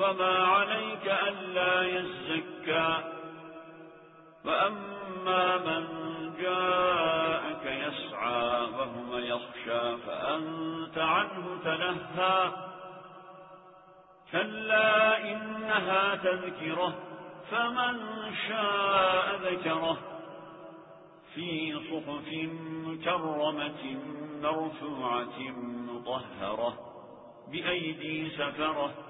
وما عليك ألا يزكى. وأما من جاءك يسعى وهو يخشى فأنت عنه تلهى كلا إنها تذكرة فمن شاء ذكره. في صحف مكرمة مرفوعة مطهرة بأيدي سفرة.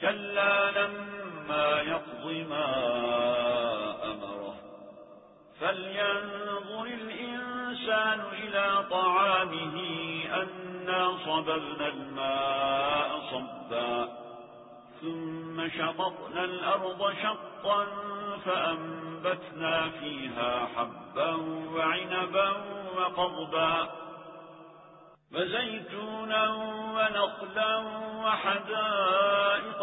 كلا لما يقض ما أمره فلينظر الإنسان إلى طعامه أنا صببنا الماء صبا ثم شققنا الأرض شقا فأنبتنا فيها حبا وعنبا وقضبا وزيتونا ونخلا وحدائق